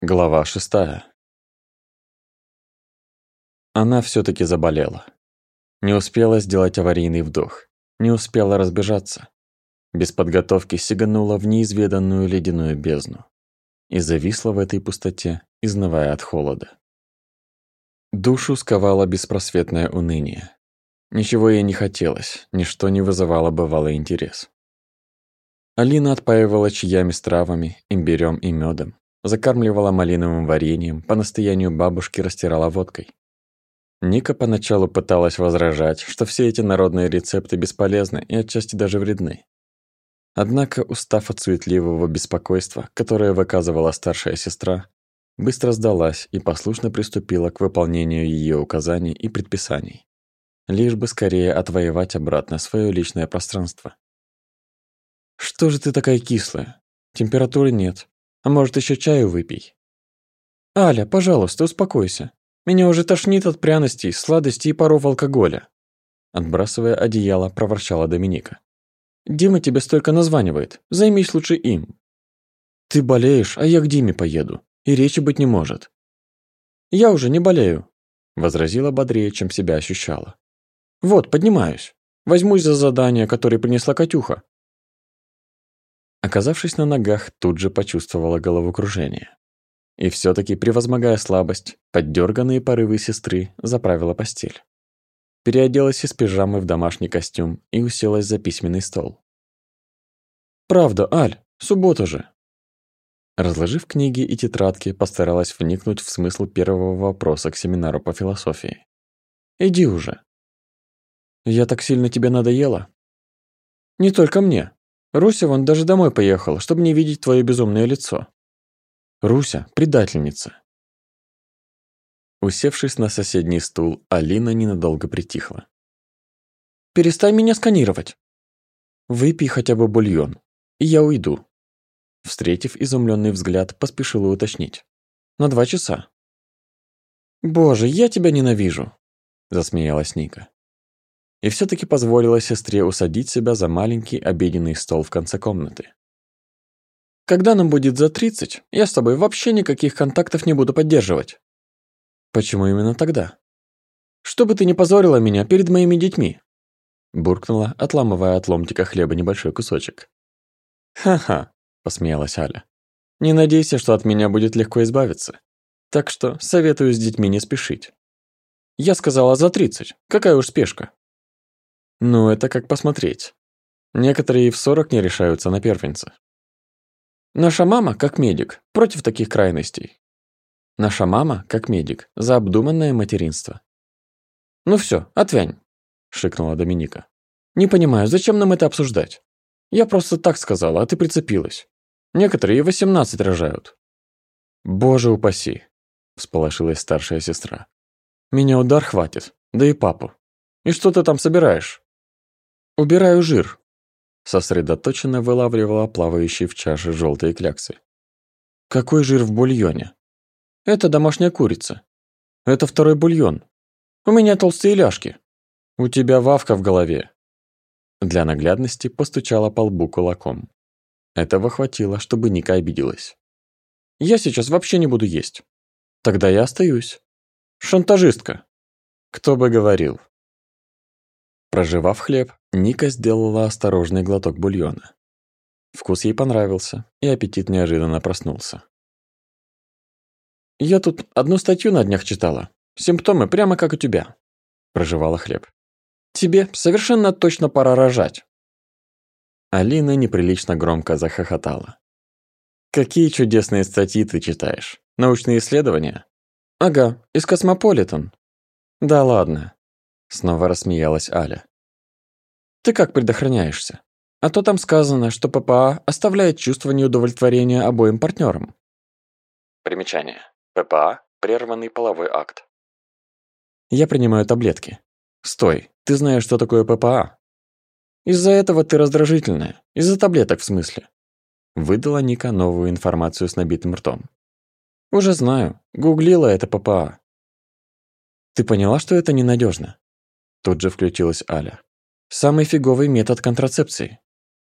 Глава шестая. Она все таки заболела. Не успела сделать аварийный вдох, не успела разбежаться. Без подготовки сиганула в неизведанную ледяную бездну и зависла в этой пустоте, изнывая от холода. Душу сковало беспросветное уныние. Ничего ей не хотелось, ничто не вызывало бывалый интерес. Алина отпаивала чаями с травами, имбирем и медом, закармливала малиновым вареньем, по настоянию бабушки растирала водкой. Ника поначалу пыталась возражать, что все эти народные рецепты бесполезны и отчасти даже вредны. Однако, устав от суетливого беспокойства, которое выказывала старшая сестра, быстро сдалась и послушно приступила к выполнению ее указаний и предписаний, лишь бы скорее отвоевать обратно свое личное пространство. «Что же ты такая кислая? Температуры нет, а может, еще чаю выпей? Аля, пожалуйста, успокойся. Меня уже тошнит от пряностей, сладостей и паров алкоголя. Отбрасывая одеяло, проворчала Доминика. Дима тебе столько названивает. Займись лучше им. Ты болеешь, а я к Диме поеду. И речи быть не может. Я уже не болею, возразила бодрее, чем себя ощущала. Вот, поднимаюсь. Возьмусь за задание, которое принесла Катюха. Оказавшись на ногах, тут же почувствовала головокружение. И все таки превозмогая слабость, поддерганные порывы сестры, заправила постель. Переоделась из пижамы в домашний костюм и уселась за письменный стол. «Правда, Аль, суббота же!» Разложив книги и тетрадки, постаралась вникнуть в смысл первого вопроса к семинару по философии. «Иди уже!» «Я так сильно тебе надоела?» «Не только мне. Руся вон даже домой поехала, чтобы не видеть твое безумное лицо. Руся – предательница. Усевшись на соседний стул, Алина ненадолго притихла. «Перестань меня сканировать. Выпей хотя бы бульон, и я уйду». Встретив изумленный взгляд, поспешила уточнить. «На два часа». «Боже, я тебя ненавижу!» – засмеялась Ника и все таки позволила сестре усадить себя за маленький обеденный стол в конце комнаты. «Когда нам будет за тридцать, я с тобой вообще никаких контактов не буду поддерживать». «Почему именно тогда?» «Чтобы ты не позорила меня перед моими детьми», буркнула, отламывая от ломтика хлеба небольшой кусочек. «Ха-ха», – посмеялась Аля. «Не надейся, что от меня будет легко избавиться. Так что советую с детьми не спешить». «Я сказала за тридцать. Какая уж спешка?» Ну, это как посмотреть. Некоторые и в 40 не решаются на первенца. Наша мама, как медик, против таких крайностей. Наша мама, как медик, за обдуманное материнство. «Ну все, отвянь», – шикнула Доминика. «Не понимаю, зачем нам это обсуждать? Я просто так сказала, а ты прицепилась. Некоторые и 18 рожают». «Боже упаси», – всполошилась старшая сестра. «Меня удар хватит, да и папу. И что ты там собираешь?» «Убираю жир», – сосредоточенно вылавливала плавающие в чаше желтые кляксы. «Какой жир в бульоне?» «Это домашняя курица. Это второй бульон. У меня толстые ляжки. У тебя вавка в голове». Для наглядности постучала по лбу кулаком. Этого хватило, чтобы Ника обиделась. «Я сейчас вообще не буду есть. Тогда я остаюсь. Шантажистка». «Кто бы говорил», Проживав хлеб, Ника сделала осторожный глоток бульона. Вкус ей понравился, и аппетит неожиданно проснулся. «Я тут одну статью на днях читала. Симптомы прямо как у тебя», – прожевала хлеб. «Тебе совершенно точно пора рожать». Алина неприлично громко захохотала. «Какие чудесные статьи ты читаешь? Научные исследования?» «Ага, из Cosmopolitan». «Да ладно, Снова рассмеялась Аля. Ты как предохраняешься? А то там сказано, что ППА оставляет чувство неудовлетворения обоим партнерам. Примечание. ППА – прерванный половой акт. Я принимаю таблетки. Стой, ты знаешь, что такое ППА? Из-за этого ты раздражительная. Из-за таблеток, в смысле. Выдала Ника новую информацию с набитым ртом. Уже знаю. Гуглила это ППА. Ты поняла, что это ненадежно? Тут же включилась Аля. «Самый фиговый метод контрацепции.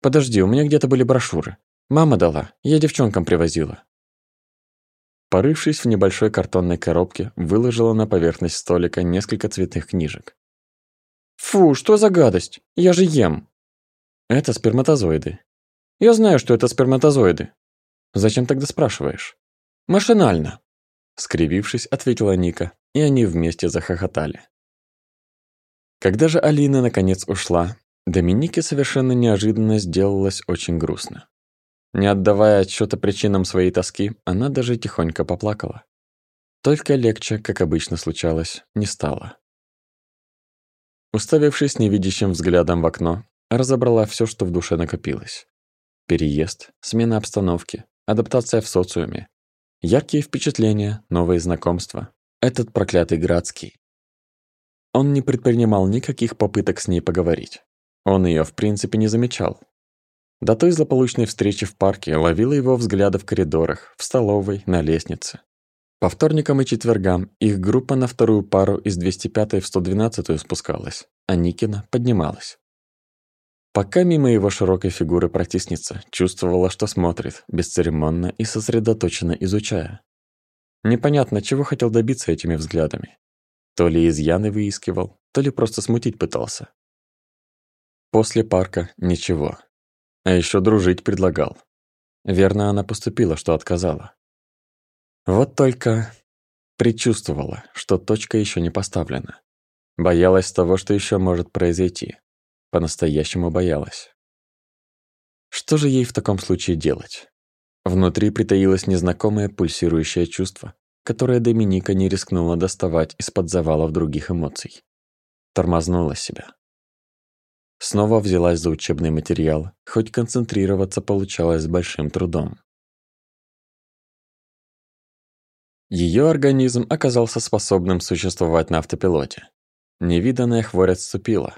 Подожди, у меня где-то были брошюры. Мама дала, я девчонкам привозила». Порывшись в небольшой картонной коробке, выложила на поверхность столика несколько цветных книжек. «Фу, что за гадость? Я же ем!» «Это сперматозоиды». «Я знаю, что это сперматозоиды». «Зачем тогда спрашиваешь?» «Машинально», — скривившись, ответила Ника, и они вместе захохотали. Когда же Алина наконец ушла, Доминике совершенно неожиданно сделалось очень грустно. Не отдавая отчета причинам своей тоски, она даже тихонько поплакала. Только легче, как обычно случалось, не стало. Уставившись невидящим взглядом в окно, разобрала все, что в душе накопилось. Переезд, смена обстановки, адаптация в социуме, яркие впечатления, новые знакомства. Этот проклятый Градский. Он не предпринимал никаких попыток с ней поговорить. Он ее в принципе не замечал, до той злополучной встречи в парке ловила его взгляды в коридорах, в столовой, на лестнице. По вторникам и четвергам их группа на вторую пару из 205 в 112 спускалась, а Никина поднималась. Пока мимо его широкой фигуры протиснется, чувствовала, что смотрит, бесцеремонно и сосредоточенно изучая. Непонятно, чего хотел добиться этими взглядами. То ли изъяны выискивал, то ли просто смутить пытался. После парка ничего, а еще дружить предлагал. Верно она поступила, что отказала. Вот только предчувствовала, что точка еще не поставлена. Боялась того, что еще может произойти. По-настоящему боялась. Что же ей в таком случае делать? Внутри притаилось незнакомое пульсирующее чувство, которое Доминика не рискнула доставать из-под завалов других эмоций. Тормознула себя. Снова взялась за учебный материал, хоть концентрироваться получалось с большим трудом. Ее организм оказался способным существовать на автопилоте. Невиданная хворь отступила.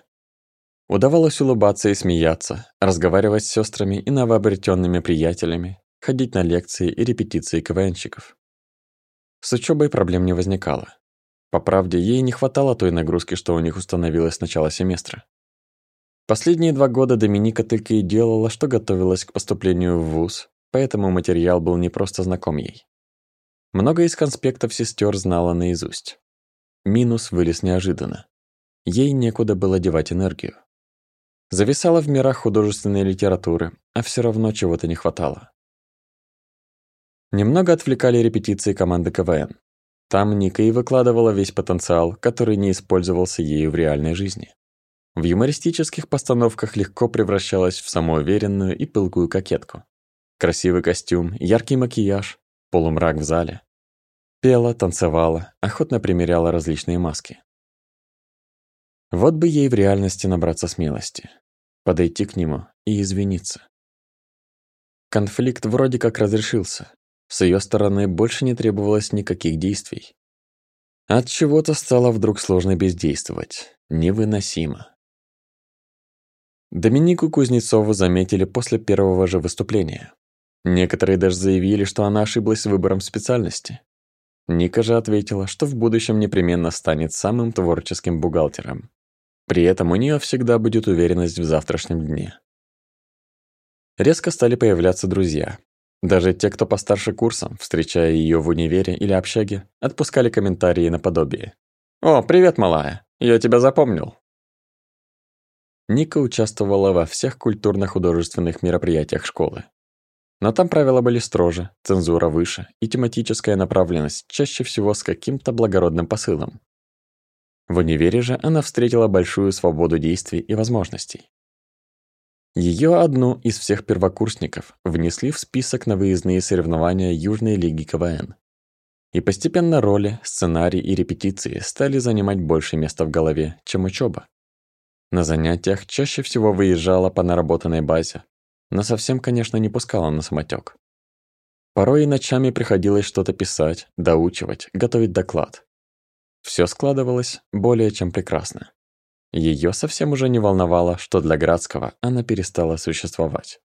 Удавалось улыбаться и смеяться, разговаривать с сестрами и новообретенными приятелями, ходить на лекции и репетиции КВНщиков. С учебой проблем не возникало. По правде, ей не хватало той нагрузки, что у них установилось с начала семестра. Последние два года Доминика только и делала, что готовилась к поступлению в ВУЗ, поэтому материал был не просто знаком ей. Много из конспектов сестер знала наизусть. Минус вылез неожиданно. Ей некуда было девать энергию. Зависала в мирах художественной литературы, а все равно чего-то не хватало. Немного отвлекали репетиции команды КВН. Там Ника и выкладывала весь потенциал, который не использовался ею в реальной жизни. В юмористических постановках легко превращалась в самоуверенную и пылкую кокетку. Красивый костюм, яркий макияж, полумрак в зале. Пела, танцевала, охотно примеряла различные маски. Вот бы ей в реальности набраться смелости, подойти к нему и извиниться. Конфликт вроде как разрешился. С ее стороны больше не требовалось никаких действий. От чего-то стало вдруг сложно бездействовать, невыносимо. Доминику Кузнецову заметили после первого же выступления. Некоторые даже заявили, что она ошиблась выбором специальности. Ника же ответила, что в будущем непременно станет самым творческим бухгалтером. При этом у нее всегда будет уверенность в завтрашнем дне. Резко стали появляться друзья. Даже те, кто постарше курсом, встречая ее в универе или общаге, отпускали комментарии наподобие. «О, привет, малая! Я тебя запомнил!» Ника участвовала во всех культурно-художественных мероприятиях школы. Но там правила были строже, цензура выше и тематическая направленность чаще всего с каким-то благородным посылом. В универе же она встретила большую свободу действий и возможностей. Ее одну из всех первокурсников внесли в список на выездные соревнования Южной лиги КВН. И постепенно роли, сценарий и репетиции стали занимать больше места в голове, чем учеба. На занятиях чаще всего выезжала по наработанной базе, но совсем, конечно, не пускала на самотек. Порой и ночами приходилось что-то писать, доучивать, готовить доклад. Все складывалось более чем прекрасно. Ее совсем уже не волновало, что для Градского она перестала существовать.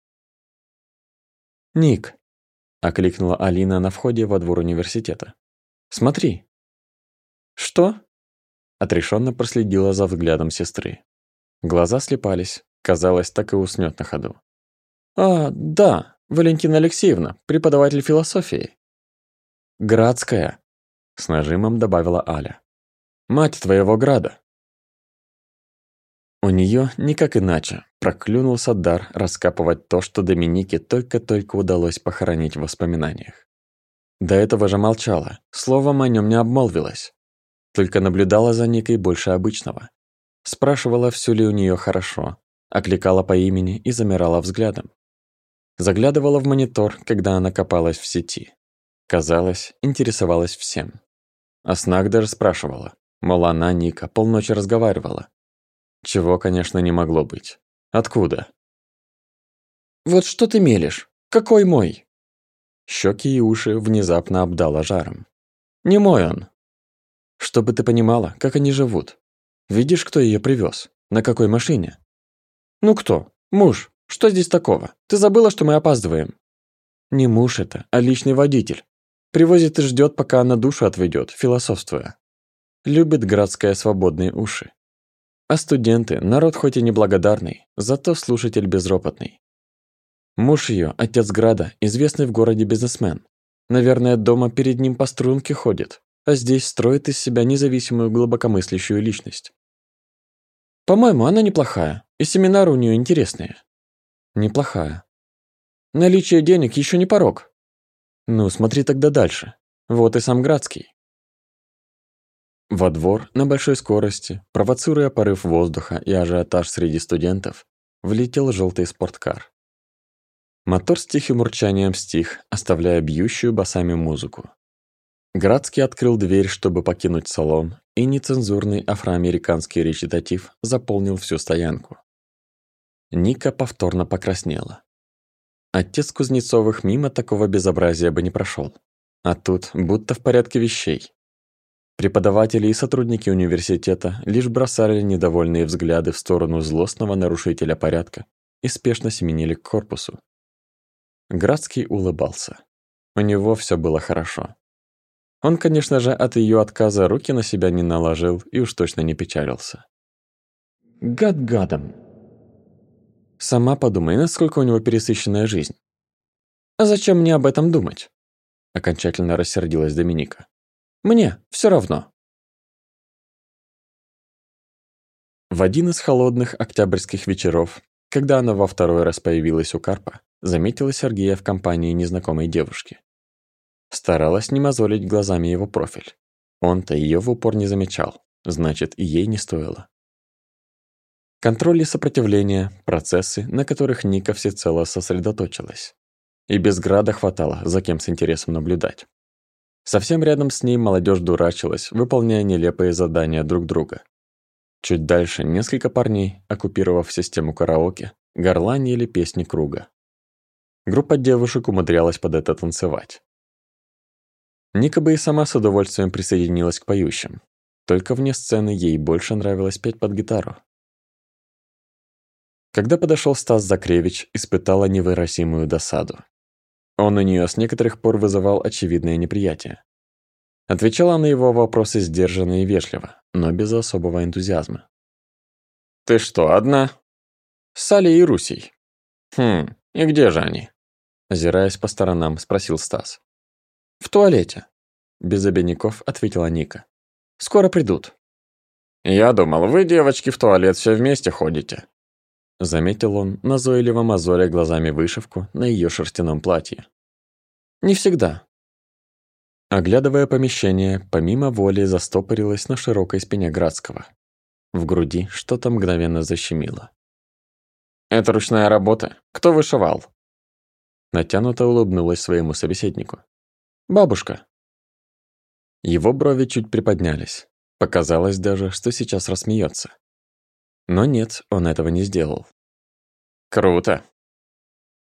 «Ник», — окликнула Алина на входе во двор университета. «Смотри». «Что?» — отрешенно проследила за взглядом сестры. Глаза слепались, казалось, так и уснёт на ходу. «А, да, Валентина Алексеевна, преподаватель философии». Градская!» С нажимом добавила Аля. «Мать твоего града!» У нее никак иначе проклюнулся дар раскапывать то, что Доминике только-только удалось похоронить в воспоминаниях. До этого же молчала, словом о нем не обмолвилась. Только наблюдала за Никой больше обычного. Спрашивала, все ли у нее хорошо, окликала по имени и замирала взглядом. Заглядывала в монитор, когда она копалась в сети. Казалось, интересовалась всем. А Снаг даже спрашивала, мол, она, Ника, полночи разговаривала. Чего, конечно, не могло быть. Откуда? «Вот что ты мелешь? Какой мой?» Щеки и уши внезапно обдало жаром. «Не мой он!» «Чтобы ты понимала, как они живут. Видишь, кто ее привез? На какой машине?» «Ну кто? Муж. Что здесь такого? Ты забыла, что мы опаздываем?» «Не муж это, а личный водитель. Привозит и ждет, пока она душу отведет, философствуя. Любит градская свободные уши. А студенты – народ хоть и неблагодарный, зато слушатель безропотный. Муж ее, отец Града, известный в городе бизнесмен. Наверное, дома перед ним по струнке ходит, а здесь строит из себя независимую глубокомыслящую личность. По-моему, она неплохая, и семинары у нее интересные. Неплохая. Наличие денег еще не порог. Ну, смотри тогда дальше. Вот и сам Градский. Во двор на большой скорости, провоцируя порыв воздуха и ажиотаж среди студентов, влетел желтый спорткар. Мотор с тихим урчанием стих, оставляя бьющую басами музыку. Градский открыл дверь, чтобы покинуть салон, и нецензурный афроамериканский речитатив заполнил всю стоянку. Ника повторно покраснела. Отец Кузнецовых мимо такого безобразия бы не прошел. А тут будто в порядке вещей. Преподаватели и сотрудники университета лишь бросали недовольные взгляды в сторону злостного нарушителя порядка и спешно семенили к корпусу. Градский улыбался. У него все было хорошо. Он, конечно же, от ее отказа руки на себя не наложил и уж точно не печалился. Гад гадом. Сама подумай, насколько у него пересыщенная жизнь. А зачем мне об этом думать? Окончательно рассердилась Доминика. Мне все равно. В один из холодных октябрьских вечеров, когда она во второй раз появилась у Карпа, заметила Сергея в компании незнакомой девушки. Старалась не мозолить глазами его профиль. Он-то ее в упор не замечал, значит, и ей не стоило. Контроль и сопротивление – процессы, на которых Ника всецело сосредоточилась. И без града хватало, за кем с интересом наблюдать. Совсем рядом с ней молодежь дурачилась, выполняя нелепые задания друг друга. Чуть дальше несколько парней, оккупировав систему караоке, горланили песни круга. Группа девушек умудрялась под это танцевать. Ника бы и сама с удовольствием присоединилась к поющим. Только вне сцены ей больше нравилось петь под гитару. Когда подошел Стас Закревич, испытала невыразимую досаду. Он у нее с некоторых пор вызывал очевидное неприятие. Отвечала на его вопросы сдержанно и вежливо, но без особого энтузиазма. «Ты что, одна?» «С Алей и Русей». «Хм, и где же они?» Озираясь по сторонам, спросил Стас. «В туалете», — без обиняков ответила Ника. «Скоро придут». «Я думал, вы, девочки, в туалет все вместе ходите», Заметил он, назойливо мозоля глазами вышивку на ее шерстяном платье. «Не всегда». Оглядывая помещение, помимо воли застопорилась на широкой спине Градского. В груди что-то мгновенно защемило. «Это ручная работа. Кто вышивал?» Натянуто улыбнулась своему собеседнику. «Бабушка». Его брови чуть приподнялись. Показалось даже, что сейчас рассмеется. Но нет, он этого не сделал. «Круто!»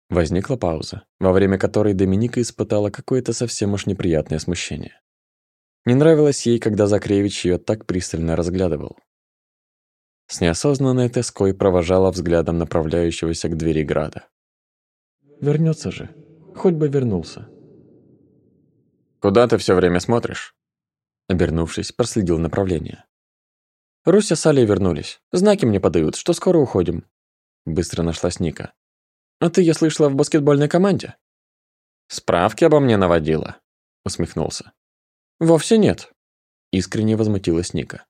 Возникла пауза, во время которой Доминика испытала какое-то совсем уж неприятное смущение. Не нравилось ей, когда Закревич ее так пристально разглядывал. С неосознанной тоской провожала взглядом направляющегося к двери града. Вернется же, хоть бы вернулся. «Куда ты все время смотришь?» Обернувшись, проследил направление. Руся с Алей вернулись. Знаки мне подают, что скоро уходим. Быстро нашлась Ника. А ты, я слышала, в баскетбольной команде? Справки обо мне наводила. усмехнулся. «Вовсе нет», – искренне возмутилась Ника.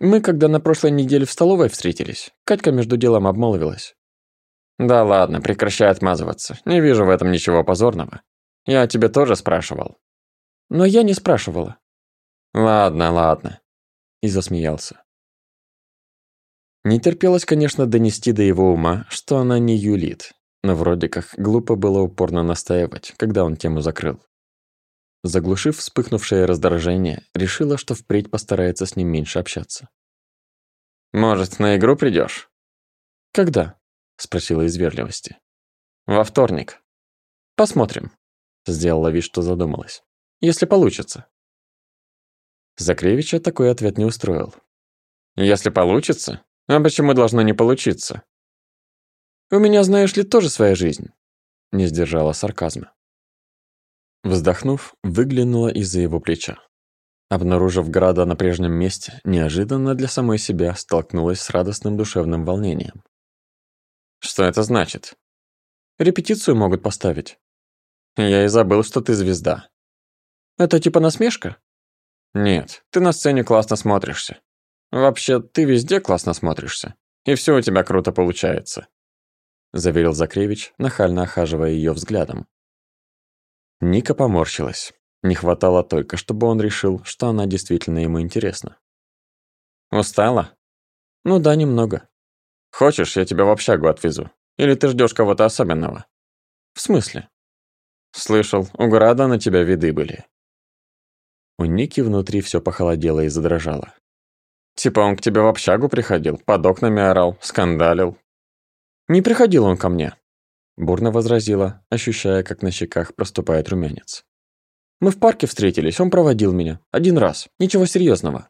«Мы, когда на прошлой неделе в столовой встретились, Катька между делом обмолвилась». «Да ладно, прекращай отмазываться. Не вижу в этом ничего позорного. Я тебе тоже спрашивал». «Но я не спрашивала». «Ладно, ладно», – и засмеялся. Не терпелось, конечно, донести до его ума, что она не юлит, но вроде как глупо было упорно настаивать, когда он тему закрыл. Заглушив вспыхнувшее раздражение, решила, что впредь постарается с ним меньше общаться. «Может, на игру придешь? «Когда?» – спросила из вежливости. «Во вторник». «Посмотрим», – сделала вид, что задумалась. «Если получится». Закревича такой ответ не устроил. «Если получится? А почему должно не получиться?» «У меня, знаешь ли, тоже своя жизнь», – не сдержала сарказма. Вздохнув, выглянула из-за его плеча. Обнаружив Града на прежнем месте, неожиданно для самой себя столкнулась с радостным душевным волнением. «Что это значит?» «Репетицию могут поставить». «Я и забыл, что ты звезда». «Это типа насмешка?» «Нет, ты на сцене классно смотришься. Вообще, ты везде классно смотришься. И все у тебя круто получается», – заверил Закревич, нахально охаживая ее взглядом. Ника поморщилась. Не хватало только, чтобы он решил, что она действительно ему интересна. «Устала?» «Ну да, немного». «Хочешь, я тебя в общагу отвезу? Или ты ждешь кого-то особенного?» «В смысле?» «Слышал, у Града на тебя виды были». У Ники внутри все похолодело и задрожало. «Типа он к тебе в общагу приходил, под окнами орал, скандалил». «Не приходил он ко мне», бурно возразила, ощущая, как на щеках проступает румянец. Мы в парке встретились, он проводил меня. Один раз. Ничего серьезного.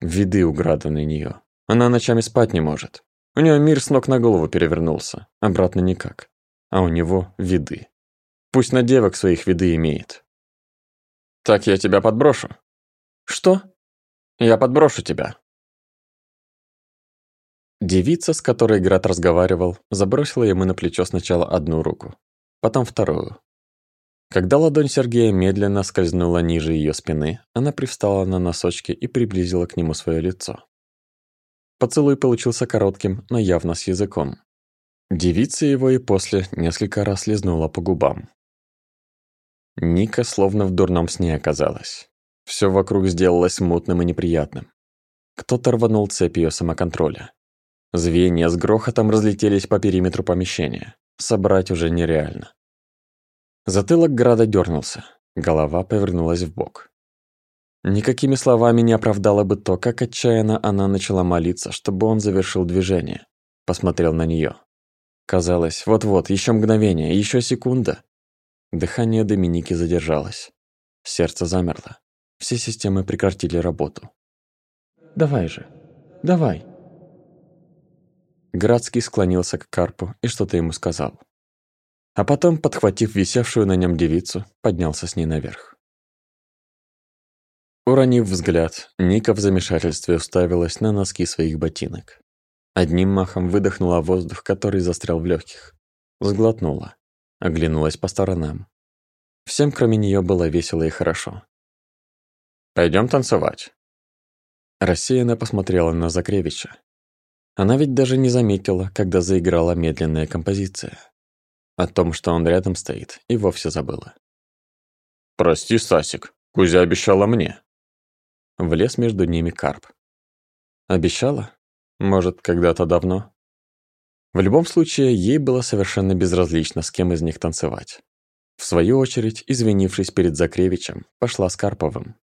Виды у на нее. Она ночами спать не может. У нее мир с ног на голову перевернулся. Обратно никак. А у него виды. Пусть на девок своих виды имеет. Так я тебя подброшу. Что? Я подброшу тебя. Девица, с которой Град разговаривал, забросила ему на плечо сначала одну руку, потом вторую. Когда ладонь Сергея медленно скользнула ниже ее спины, она привстала на носочки и приблизила к нему свое лицо. Поцелуй получился коротким, но явно с языком. Девица его и после несколько раз лизнула по губам. Ника словно в дурном сне оказалась. Все вокруг сделалось мутным и неприятным. Кто-то рванул цепь ее самоконтроля. Звенья с грохотом разлетелись по периметру помещения. Собрать уже нереально. Затылок Града дернулся, голова повернулась в бок. Никакими словами не оправдало бы то, как отчаянно она начала молиться, чтобы он завершил движение. Посмотрел на нее. Казалось, вот-вот, еще мгновение, еще секунда. Дыхание Доминики задержалось. Сердце замерло. Все системы прекратили работу. «Давай же, давай!» Градский склонился к Карпу и что-то ему сказал. А потом, подхватив висевшую на нем девицу, поднялся с ней наверх. Уронив взгляд, Ника в замешательстве уставилась на носки своих ботинок. Одним махом выдохнула воздух, который застрял в легких. Сглотнула. Оглянулась по сторонам. Всем, кроме нее, было весело и хорошо. Пойдем танцевать». Рассеянно посмотрела на Закревича, она ведь даже не заметила, когда заиграла медленная композиция. О том, что он рядом стоит, и вовсе забыла. «Прости, Стасик, Кузя обещала мне». Влез между ними Карп. «Обещала? Может, когда-то давно?» В любом случае, ей было совершенно безразлично, с кем из них танцевать. В свою очередь, извинившись перед Закревичем, пошла с Карповым.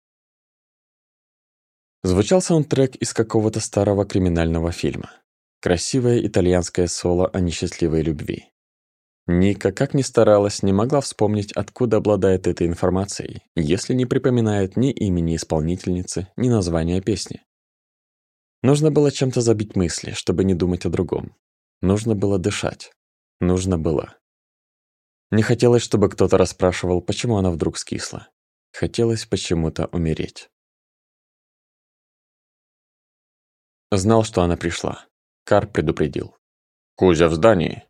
Звучал саундтрек из какого-то старого криминального фильма. Красивое итальянское соло о несчастливой любви. Ника, как ни старалась, не могла вспомнить, откуда обладает этой информацией, если не припоминает ни имени исполнительницы, ни названия песни. Нужно было чем-то забить мысли, чтобы не думать о другом. Нужно было дышать. Нужно было. Не хотелось, чтобы кто-то расспрашивал, почему она вдруг скисла. Хотелось почему-то умереть. Знал, что она пришла. Кар предупредил. «Кузя в здании».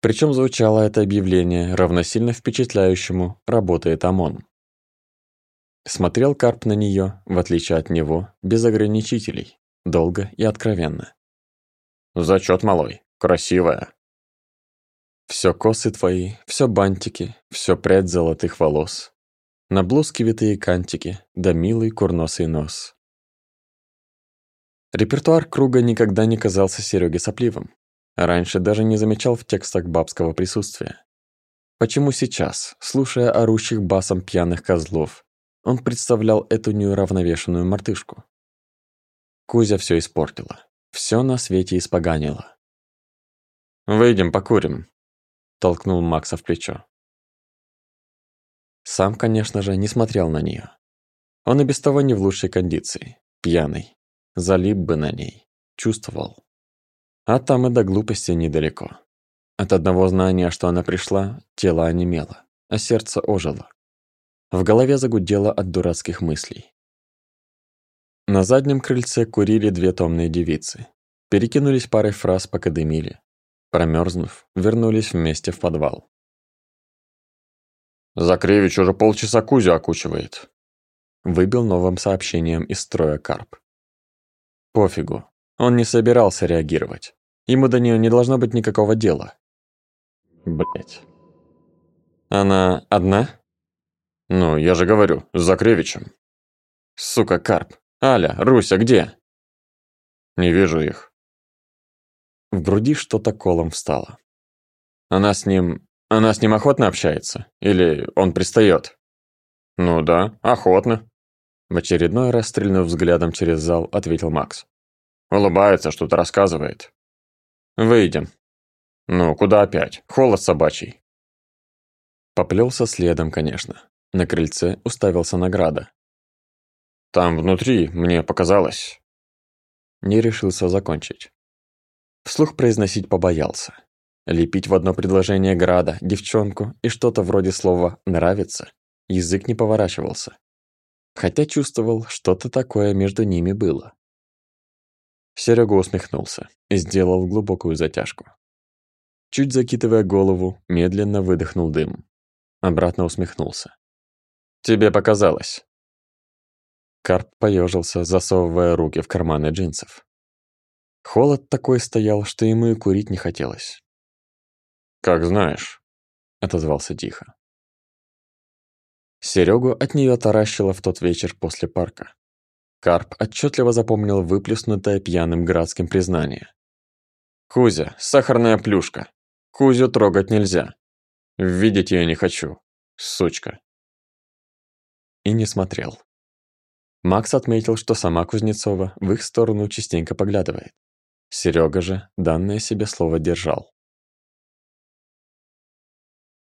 Причем звучало это объявление равносильно впечатляющему «Работает ОМОН». Смотрел Карп на нее, в отличие от него, без ограничителей, долго и откровенно. «Зачет, малой, красивая». Все косы твои, все бантики, все прядь золотых волос. На блузке витые кантики, да милый курносый нос. Репертуар круга никогда не казался Сереге сопливым. Раньше даже не замечал в текстах бабского присутствия. Почему сейчас, слушая орущих басом пьяных козлов, он представлял эту неуравновешенную мартышку? Кузя все испортила. все на свете испоганила. «Выйдем, покурим», – толкнул Макса в плечо. Сам, конечно же, не смотрел на нее. Он и без того не в лучшей кондиции, пьяный. Залип бы на ней, чувствовал. А там и до глупости недалеко. От одного знания, что она пришла, тело онемело, а сердце ожило. В голове загудело от дурацких мыслей. На заднем крыльце курили две томные девицы. Перекинулись парой фраз по кадемиле. Промерзнув, вернулись вместе в подвал. «Закревич уже полчаса Кузю окучивает», — выбил новым сообщением из строя Карп. Пофигу, он не собирался реагировать. Ему до нее не должно быть никакого дела. Блять. Она одна? Ну, я же говорю, с Закревичем. Сука, Карп. Аля, Руся, где? Не вижу их. В груди что-то колом встало. Она с ним... Она с ним охотно общается? Или он пристает? Ну да, охотно. В очередной раз, стрельнув взглядом через зал, ответил Макс. Улыбается, что-то рассказывает. Выйдем. Ну, куда опять? Холод собачий. Поплелся следом, конечно. На крыльце уставился награда. Там внутри, мне показалось. Не решился закончить. Вслух произносить побоялся. Лепить в одно предложение Града, девчонку и что-то вроде слова «нравится» язык не поворачивался. Хотя чувствовал, что-то такое между ними было. Серега усмехнулся и сделал глубокую затяжку. Чуть закидывая голову, медленно выдохнул дым. Обратно усмехнулся. «Тебе показалось». Карп поежился, засовывая руки в карманы джинсов. Холод такой стоял, что ему и курить не хотелось. «Как знаешь», — отозвался тихо. Серегу от нее таращило в тот вечер после парка. Карп отчетливо запомнил выплеснутое пьяным градским признание. «Кузя, сахарная плюшка. Кузю трогать нельзя. Видеть ее не хочу. Сучка». И не смотрел. Макс отметил, что сама Кузнецова в их сторону частенько поглядывает. Серега же данное себе слово держал.